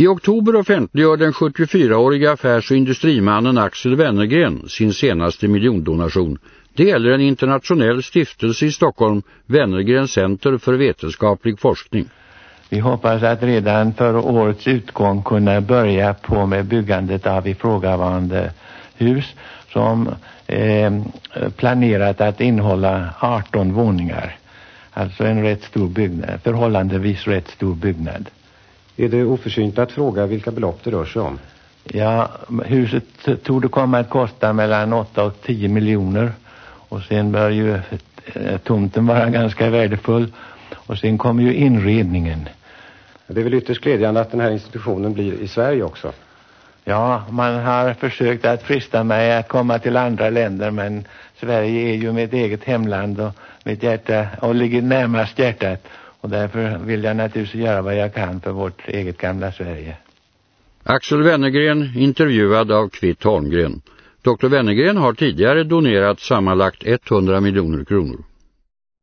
I oktober offentliggör den 74-åriga affärs- och industrimannen Axel Wennergren sin senaste miljondonation. Det gäller en internationell stiftelse i Stockholm, Wennergren Center för vetenskaplig forskning. Vi hoppas att redan för årets utgång kunna börja på med byggandet av ifrågavarande hus som eh, planerat att innehålla 18 våningar. Alltså en rätt stor byggnad, förhållandevis rätt stor byggnad. Är det oförsynt att fråga vilka belopp det rör sig om? Ja, huset tog det komma att kosta mellan 8 och 10 miljoner. Och sen bör ju eh, tomten vara ganska värdefull. Och sen kommer ju inredningen. Det är väl ytterst glädjande att den här institutionen blir i Sverige också. Ja, man har försökt att frista mig att komma till andra länder men Sverige är ju mitt eget hemland och mitt hjärta och ligger närmast hjärtat. Och därför vill jag naturligtvis göra vad jag kan för vårt eget gamla Sverige. Axel Wennergren intervjuad av Kvitt Holmgren. Dr. Wennergren har tidigare donerat sammanlagt 100 miljoner kronor.